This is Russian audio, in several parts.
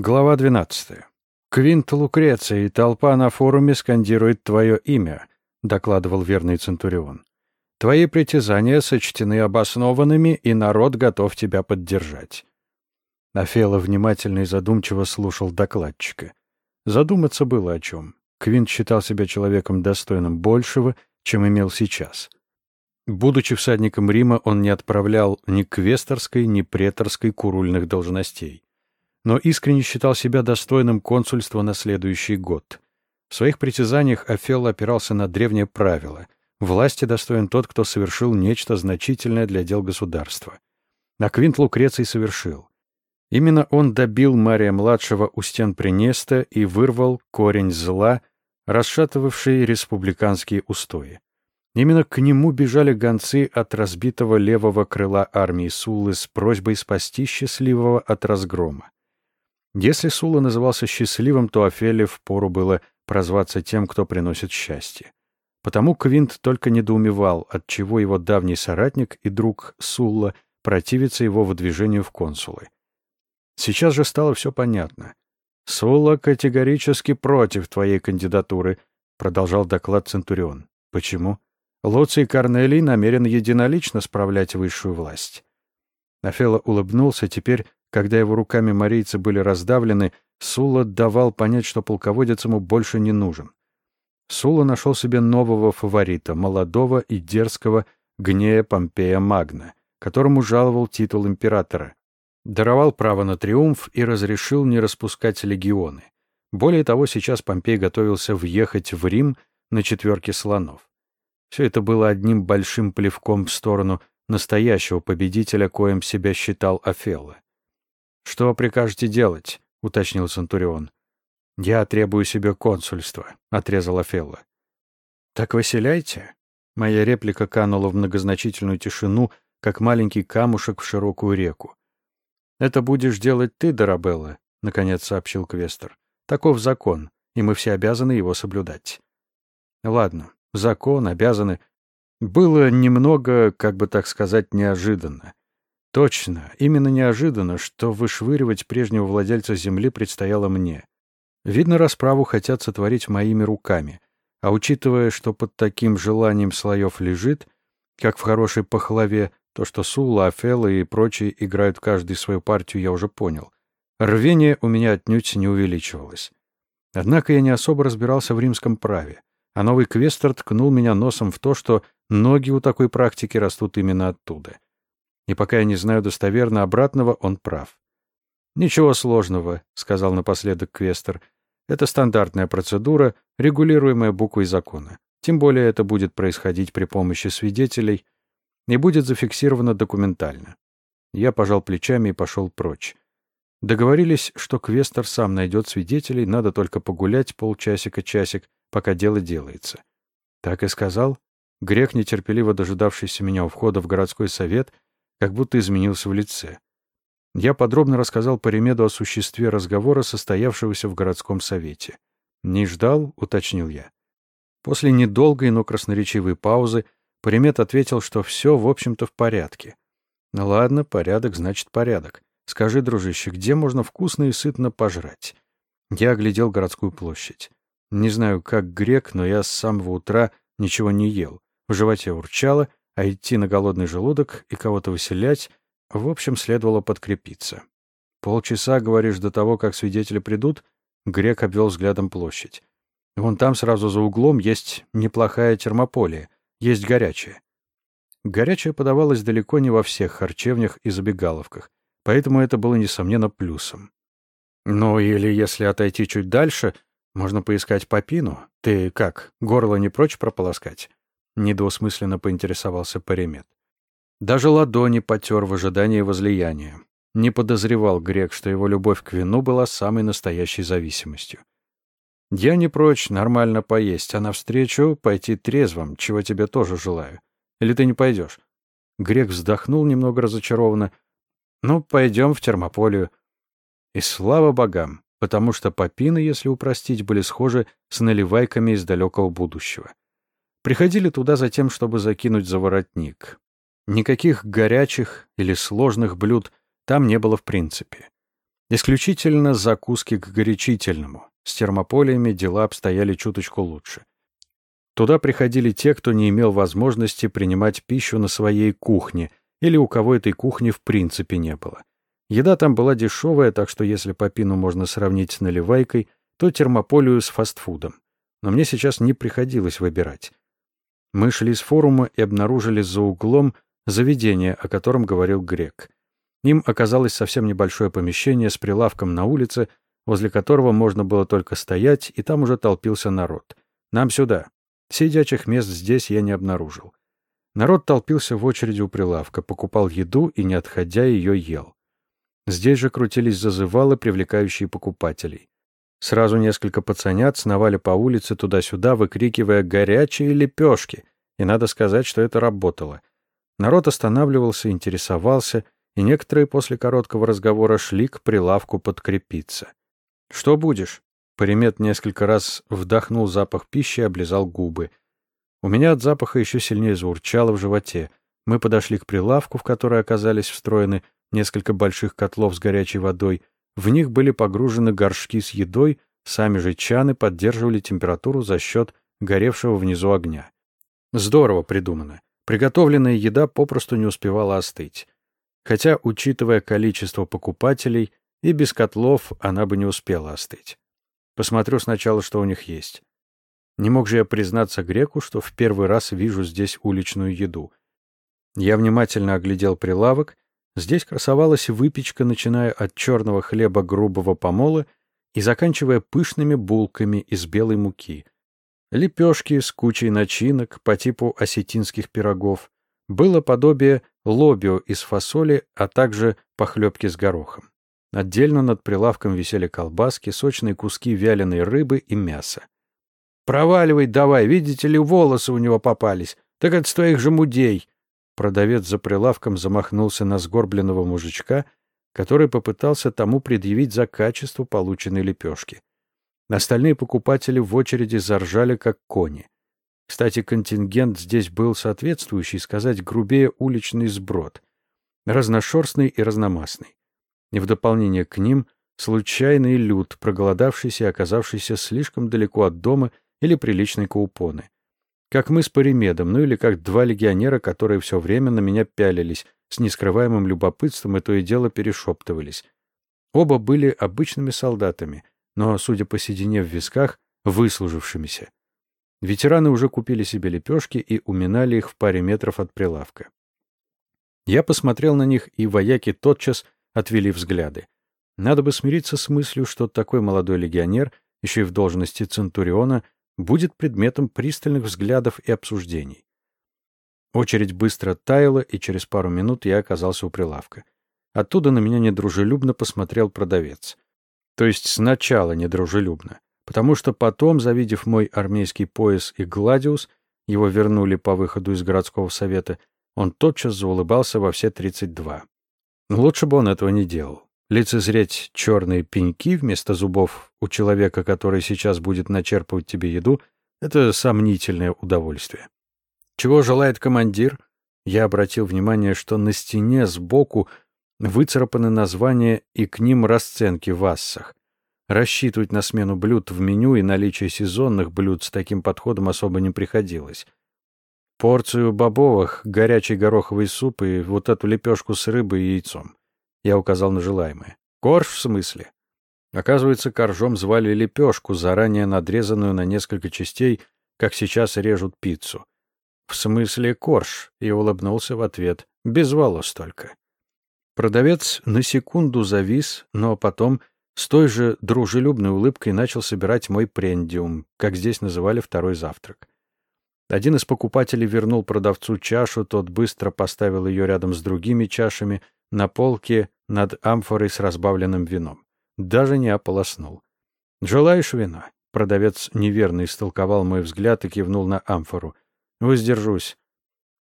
Глава 12. «Квинт Лукреция толпа на форуме скандирует твое имя», — докладывал верный Центурион. «Твои притязания сочтены обоснованными, и народ готов тебя поддержать». Афела внимательно и задумчиво слушал докладчика. Задуматься было о чем. Квинт считал себя человеком достойным большего, чем имел сейчас. Будучи всадником Рима, он не отправлял ни квесторской, ни преторской курульных должностей но искренне считал себя достойным консульства на следующий год. В своих притязаниях Офелл опирался на древнее правило — власти достоин тот, кто совершил нечто значительное для дел государства. А Квинт Лукреций совершил. Именно он добил Мария-младшего у стен Принеста и вырвал корень зла, расшатывавший республиканские устои. Именно к нему бежали гонцы от разбитого левого крыла армии Суллы с просьбой спасти счастливого от разгрома. Если Сула назывался счастливым, то Офеле впору было прозваться тем, кто приносит счастье. Потому Квинт только недоумевал, отчего его давний соратник и друг Сулла противится его выдвижению в консулы. Сейчас же стало все понятно. «Сула категорически против твоей кандидатуры», — продолжал доклад Центурион. «Почему?» Луций Корнелий намерен единолично справлять высшую власть. Афела улыбнулся, теперь когда его руками марийцы были раздавлены, Сула давал понять, что полководец ему больше не нужен. Сула нашел себе нового фаворита, молодого и дерзкого Гнея Помпея Магна, которому жаловал титул императора. Даровал право на триумф и разрешил не распускать легионы. Более того, сейчас Помпей готовился въехать в Рим на четверке слонов. Все это было одним большим плевком в сторону настоящего победителя, коим себя считал Офелло. «Что прикажете делать?» — уточнил Центурион. «Я требую себе консульства», — отрезала Фелла. «Так выселяйте». Моя реплика канула в многозначительную тишину, как маленький камушек в широкую реку. «Это будешь делать ты, Дарабелла», — наконец сообщил Квестер. «Таков закон, и мы все обязаны его соблюдать». «Ладно, закон, обязаны». Было немного, как бы так сказать, неожиданно. Точно, именно неожиданно, что вышвыривать прежнего владельца земли предстояло мне. Видно, расправу хотят сотворить моими руками. А учитывая, что под таким желанием слоев лежит, как в хорошей пахлаве, то, что Сула, Афела и прочие играют каждый свою партию, я уже понял. Рвение у меня отнюдь не увеличивалось. Однако я не особо разбирался в римском праве, а новый квестер ткнул меня носом в то, что ноги у такой практики растут именно оттуда. И пока я не знаю достоверно обратного, он прав. «Ничего сложного», — сказал напоследок Квестер. «Это стандартная процедура, регулируемая буквой закона. Тем более это будет происходить при помощи свидетелей и будет зафиксировано документально». Я пожал плечами и пошел прочь. Договорились, что Квестер сам найдет свидетелей, надо только погулять полчасика-часик, пока дело делается. Так и сказал. Грех, нетерпеливо дожидавшийся меня у входа в городской совет, как будто изменился в лице. Я подробно рассказал Паримеду о существе разговора, состоявшегося в городском совете. «Не ждал?» — уточнил я. После недолгой, но красноречивой паузы Паримед ответил, что все, в общем-то, в порядке. «Ну ладно, порядок значит порядок. Скажи, дружище, где можно вкусно и сытно пожрать?» Я оглядел городскую площадь. Не знаю, как грек, но я с самого утра ничего не ел. В животе урчало, а идти на голодный желудок и кого-то выселять, в общем, следовало подкрепиться. Полчаса, говоришь, до того, как свидетели придут, Грек обвел взглядом площадь. Вон там сразу за углом есть неплохая термополия, есть горячая. Горячая подавалась далеко не во всех харчевнях и забегаловках, поэтому это было, несомненно, плюсом. Ну, или если отойти чуть дальше, можно поискать попину. Ты как, горло не прочь прополоскать? Недвусмысленно поинтересовался Паримет. Даже ладони потер в ожидании возлияния. Не подозревал грек, что его любовь к вину была самой настоящей зависимостью. «Я не прочь нормально поесть, а навстречу пойти трезвым, чего тебе тоже желаю. Или ты не пойдешь?» Грек вздохнул немного разочарованно. «Ну, пойдем в термополию». И слава богам, потому что попины, если упростить, были схожи с наливайками из далекого будущего. Приходили туда за тем, чтобы закинуть за воротник. Никаких горячих или сложных блюд там не было в принципе. Исключительно закуски к горячительному. С термополиями дела обстояли чуточку лучше. Туда приходили те, кто не имел возможности принимать пищу на своей кухне, или у кого этой кухни в принципе не было. Еда там была дешевая, так что если попину можно сравнить с наливайкой, то термополию с фастфудом. Но мне сейчас не приходилось выбирать. Мы шли с форума и обнаружили за углом заведение, о котором говорил Грек. Им оказалось совсем небольшое помещение с прилавком на улице, возле которого можно было только стоять, и там уже толпился народ. Нам сюда. Сидячих мест здесь я не обнаружил. Народ толпился в очереди у прилавка, покупал еду и, не отходя, ее ел. Здесь же крутились зазывалы, привлекающие покупателей. Сразу несколько пацанят сновали по улице туда-сюда, выкрикивая «горячие лепешки», и надо сказать, что это работало. Народ останавливался, интересовался, и некоторые после короткого разговора шли к прилавку подкрепиться. «Что будешь?» Паримет несколько раз вдохнул запах пищи и облизал губы. У меня от запаха еще сильнее заурчало в животе. Мы подошли к прилавку, в который оказались встроены несколько больших котлов с горячей водой — в них были погружены горшки с едой, сами же чаны поддерживали температуру за счет горевшего внизу огня. Здорово придумано. Приготовленная еда попросту не успевала остыть. Хотя, учитывая количество покупателей, и без котлов она бы не успела остыть. Посмотрю сначала, что у них есть. Не мог же я признаться греку, что в первый раз вижу здесь уличную еду. Я внимательно оглядел прилавок Здесь красовалась выпечка, начиная от черного хлеба грубого помола и заканчивая пышными булками из белой муки. Лепешки с кучей начинок по типу осетинских пирогов. Было подобие лобио из фасоли, а также похлебки с горохом. Отдельно над прилавком висели колбаски, сочные куски вяленой рыбы и мяса. «Проваливай давай, видите ли, волосы у него попались. Так это с твоих же мудей!» Продавец за прилавком замахнулся на сгорбленного мужичка, который попытался тому предъявить за качество полученной лепешки. Остальные покупатели в очереди заржали, как кони. Кстати, контингент здесь был соответствующий, сказать грубее, уличный сброд. Разношерстный и разномастный. И в дополнение к ним случайный люд, проголодавшийся и оказавшийся слишком далеко от дома или приличной каупоны. Как мы с Паримедом, ну или как два легионера, которые все время на меня пялились, с нескрываемым любопытством и то и дело перешептывались. Оба были обычными солдатами, но, судя по седине в висках, выслужившимися. Ветераны уже купили себе лепешки и уминали их в паре метров от прилавка. Я посмотрел на них, и вояки тотчас отвели взгляды. Надо бы смириться с мыслью, что такой молодой легионер, еще и в должности Центуриона, будет предметом пристальных взглядов и обсуждений. Очередь быстро таяла, и через пару минут я оказался у прилавка. Оттуда на меня недружелюбно посмотрел продавец. То есть сначала недружелюбно, потому что потом, завидев мой армейский пояс и гладиус, его вернули по выходу из городского совета, он тотчас заулыбался во все тридцать два. Лучше бы он этого не делал. Лицезреть черные пеньки вместо зубов у человека, который сейчас будет начерпывать тебе еду, это сомнительное удовольствие. Чего желает командир? Я обратил внимание, что на стене сбоку выцарапаны названия и к ним расценки в ассах. Рассчитывать на смену блюд в меню и наличие сезонных блюд с таким подходом особо не приходилось. Порцию бобовых, горячий гороховый суп и вот эту лепешку с рыбой и яйцом. Я указал на желаемое. Корж в смысле? Оказывается, коржом звали лепешку, заранее надрезанную на несколько частей, как сейчас режут пиццу. В смысле корж? И улыбнулся в ответ. Без волос только. Продавец на секунду завис, но потом с той же дружелюбной улыбкой начал собирать мой прендиум, как здесь называли второй завтрак. Один из покупателей вернул продавцу чашу, тот быстро поставил ее рядом с другими чашами — на полке над амфорой с разбавленным вином. Даже не ополоснул. «Желаешь вина?» Продавец неверно истолковал мой взгляд и кивнул на амфору. «Воздержусь.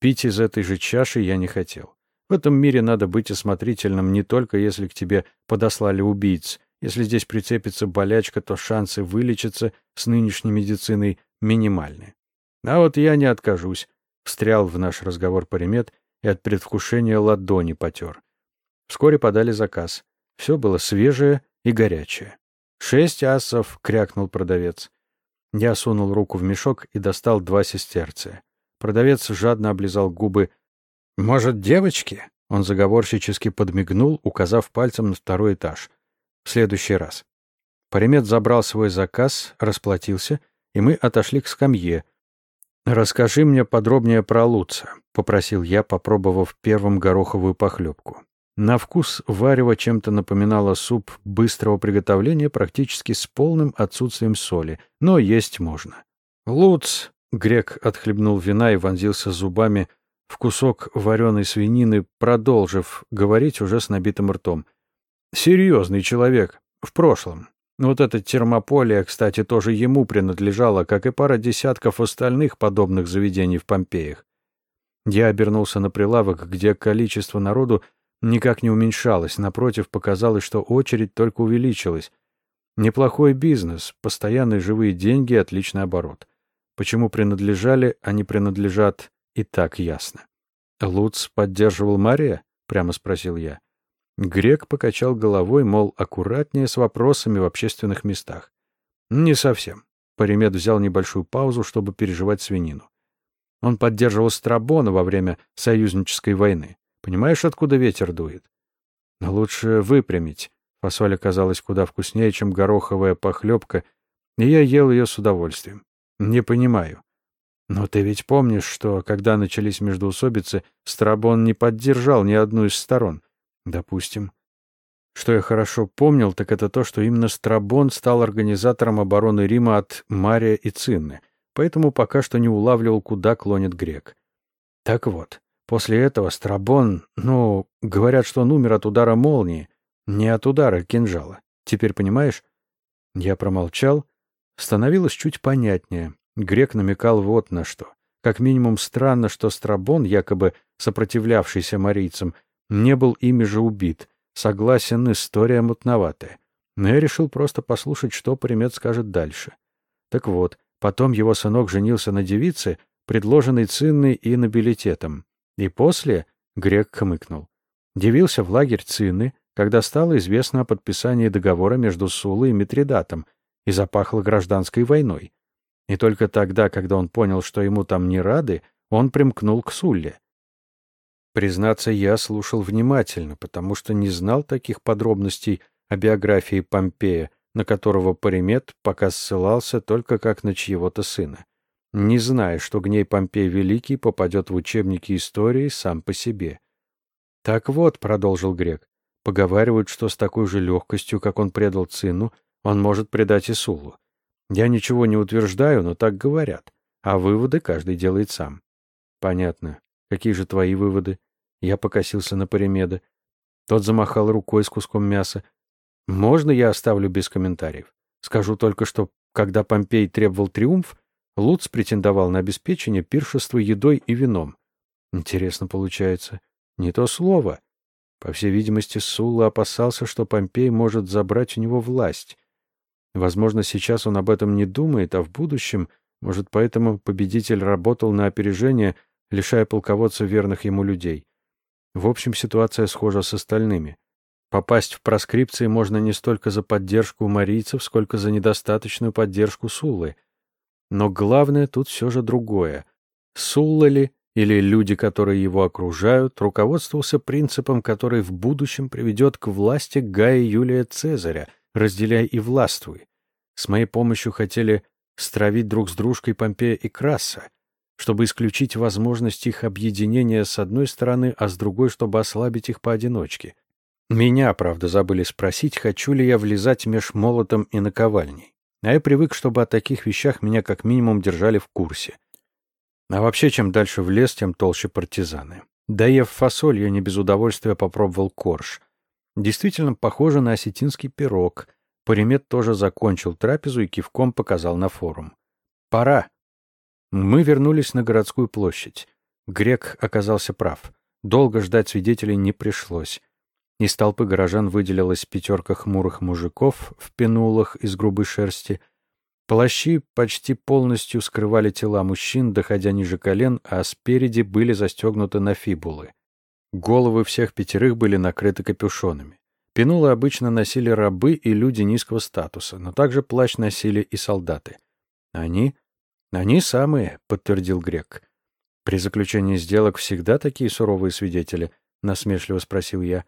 Пить из этой же чаши я не хотел. В этом мире надо быть осмотрительным не только если к тебе подослали убийц. Если здесь прицепится болячка, то шансы вылечиться с нынешней медициной минимальны. А вот я не откажусь», — встрял в наш разговор Паримет и от предвкушения ладони потер. Вскоре подали заказ. Все было свежее и горячее. «Шесть асов!» — крякнул продавец. Я сунул руку в мешок и достал два сестерция. Продавец жадно облизал губы. «Может, девочки?» Он заговорщически подмигнул, указав пальцем на второй этаж. «В следующий раз». Паримет забрал свой заказ, расплатился, и мы отошли к скамье. «Расскажи мне подробнее про Луца», — попросил я, попробовав первым гороховую похлебку. На вкус варево чем-то напоминало суп быстрого приготовления практически с полным отсутствием соли, но есть можно. «Луц!» — грек отхлебнул вина и вонзился зубами в кусок вареной свинины, продолжив говорить уже с набитым ртом. «Серьезный человек. В прошлом. Вот эта термополия, кстати, тоже ему принадлежала, как и пара десятков остальных подобных заведений в Помпеях. Я обернулся на прилавок, где количество народу никак не уменьшалось, напротив, показалось, что очередь только увеличилась. Неплохой бизнес, постоянные живые деньги, отличный оборот. Почему принадлежали, а не принадлежат, и так ясно. «Луц поддерживал Мария?» — прямо спросил я. Грек покачал головой, мол, аккуратнее с вопросами в общественных местах. «Не совсем». Паримед взял небольшую паузу, чтобы переживать свинину. Он поддерживал Страбона во время союзнической войны. Понимаешь, откуда ветер дует? Лучше выпрямить. Фасоль оказалась куда вкуснее, чем гороховая похлебка, и я ел ее с удовольствием. Не понимаю. Но ты ведь помнишь, что, когда начались междоусобицы, Страбон не поддержал ни одну из сторон. Допустим. Что я хорошо помнил, так это то, что именно Страбон стал организатором обороны Рима от Мария и Цинны, поэтому пока что не улавливал, куда клонит грек. Так вот, после этого Страбон, ну, говорят, что он умер от удара молнии, не от удара кинжала. Теперь понимаешь? Я промолчал. Становилось чуть понятнее. Грек намекал вот на что. Как минимум странно, что Страбон, якобы сопротивлявшийся марийцам, не был ими же убит. Согласен, история мутноватая. Но я решил просто послушать, что Примет скажет дальше. Так вот, потом его сынок женился на девице, предложенной Цинной и нобилитетом. И после грек хмыкнул. Дивился в лагерь Цинны, когда стало известно о подписании договора между Сулой и Митридатом, и запахло гражданской войной. И только тогда, когда он понял, что ему там не рады, он примкнул к Сулле. Признаться, я слушал внимательно, потому что не знал таких подробностей о биографии Помпея, на которого Паримет пока ссылался только как на чьего-то сына, не зная, что гней Помпей Великий попадет в учебники истории сам по себе. «Так вот», — продолжил Грек, — «поговаривают, что с такой же легкостью, как он предал Цину, он может предать и Сулу. Я ничего не утверждаю, но так говорят, а выводы каждый делает сам». «Понятно. Какие же твои выводы? Я покосился на Паримеда. Тот замахал рукой с куском мяса. Можно я оставлю без комментариев? Скажу только, что, когда Помпей требовал триумф, Луц претендовал на обеспечение пиршества едой и вином. Интересно получается. Не то слово. По всей видимости, Сулла опасался, что Помпей может забрать у него власть. Возможно, сейчас он об этом не думает, а в будущем, может, поэтому победитель работал на опережение — лишая полководца верных ему людей. В общем, ситуация схожа с остальными. Попасть в проскрипции можно не столько за поддержку марийцев, сколько за недостаточную поддержку Суллы. Но главное тут все же другое. Сулла ли или люди, которые его окружают, руководствовался принципом, который в будущем приведет к власти Гая Юлия Цезаря, разделяй и властвуй. С моей помощью хотели стравить друг с дружкой Помпея и Краса, чтобы исключить возможность их объединения с одной стороны, а с другой, чтобы ослабить их поодиночке. Меня, правда, забыли спросить, хочу ли я влезать меж молотом и наковальней. А я привык, чтобы о таких вещах меня как минимум держали в курсе. А вообще, чем дальше в лес, тем толще партизаны. Доев фасоль, я не без удовольствия попробовал корж. Действительно похоже на осетинский пирог. Паримет тоже закончил трапезу и кивком показал на форум. «Пора!» Мы вернулись на городскую площадь. Грек оказался прав. Долго ждать свидетелей не пришлось. Из толпы горожан выделилась пятерка хмурых мужиков в пенулах из грубой шерсти. Плащи почти полностью скрывали тела мужчин, доходя ниже колен, а спереди были застегнуты на фибулы. Головы всех пятерых были накрыты капюшонами. Пинулы обычно носили рабы и люди низкого статуса, но также плащ носили и солдаты. Они? Они самые, подтвердил грек. При заключении сделок всегда такие суровые свидетели, насмешливо спросил я.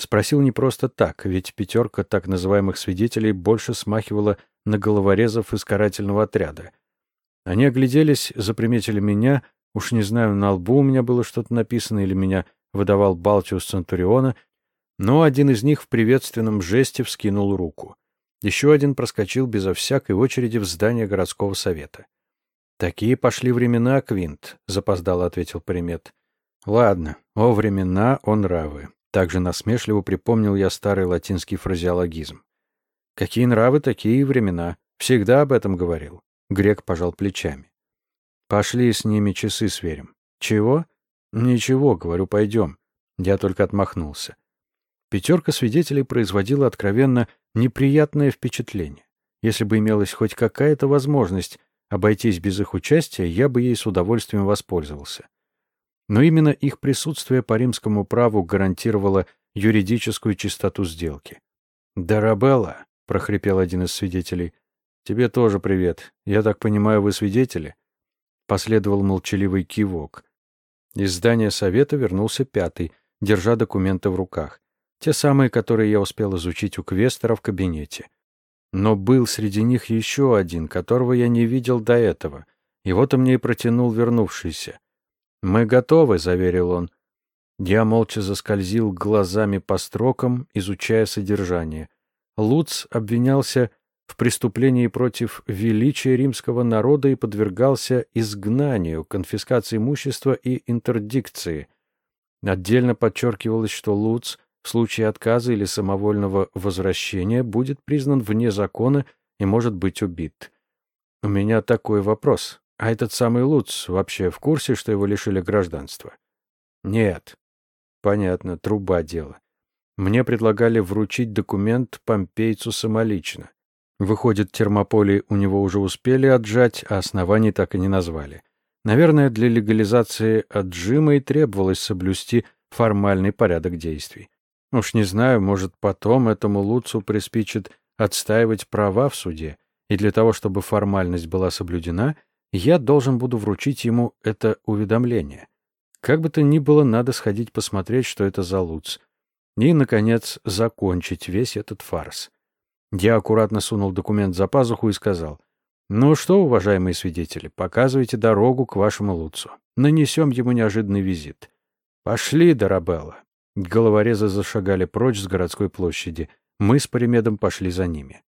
Спросил не просто так, ведь пятерка так называемых свидетелей больше смахивала на головорезов из карательного отряда. Они огляделись, заприметили меня, уж не знаю, на лбу у меня было что-то написано или меня выдавал Балтиус Центуриона, но один из них в приветственном жесте вскинул руку. Еще один проскочил безо всякой очереди в здание городского совета. «Такие пошли времена, Квинт», — запоздало ответил примет. «Ладно, о времена, о нравы». Также насмешливо припомнил я старый латинский фразеологизм. «Какие нравы, такие и времена. Всегда об этом говорил». Грек пожал плечами. «Пошли с ними часы сверим». «Чего?» «Ничего, говорю, пойдем». Я только отмахнулся. Пятерка свидетелей производила откровенно неприятное впечатление. Если бы имелась хоть какая-то возможность обойтись без их участия, я бы ей с удовольствием воспользовался. Но именно их присутствие по римскому праву гарантировало юридическую чистоту сделки. «Дарабелла», — прохрипел один из свидетелей, — «тебе тоже привет. Я так понимаю, вы свидетели?» Последовал молчаливый кивок. Из здания совета вернулся пятый, держа документы в руках. Те самые, которые я успел изучить у Квестера в кабинете. Но был среди них еще один, которого я не видел до этого. И вот он мне и протянул вернувшийся. «Мы готовы», — заверил он. Я молча заскользил глазами по строкам, изучая содержание. Луц обвинялся в преступлении против величия римского народа и подвергался изгнанию, конфискации имущества и интердикции. Отдельно подчеркивалось, что Луц — в случае отказа или самовольного возвращения будет признан вне закона и может быть убит. У меня такой вопрос. А этот самый Луц вообще в курсе, что его лишили гражданства? Нет. Понятно, труба дело. Мне предлагали вручить документ помпейцу самолично. Выходит, термополи у него уже успели отжать, а оснований так и не назвали. Наверное, для легализации отжима и требовалось соблюсти формальный порядок действий. Уж не знаю, может, потом этому Луцу приспичит отстаивать права в суде, и для того, чтобы формальность была соблюдена, я должен буду вручить ему это уведомление. Как бы то ни было, надо сходить посмотреть, что это за Луц. И, наконец, закончить весь этот фарс. Я аккуратно сунул документ за пазуху и сказал, «Ну что, уважаемые свидетели, показывайте дорогу к вашему Луцу. Нанесем ему неожиданный визит. Пошли, Дарабелла». Головорезы зашагали прочь с городской площади. Мы с Паримедом пошли за ними.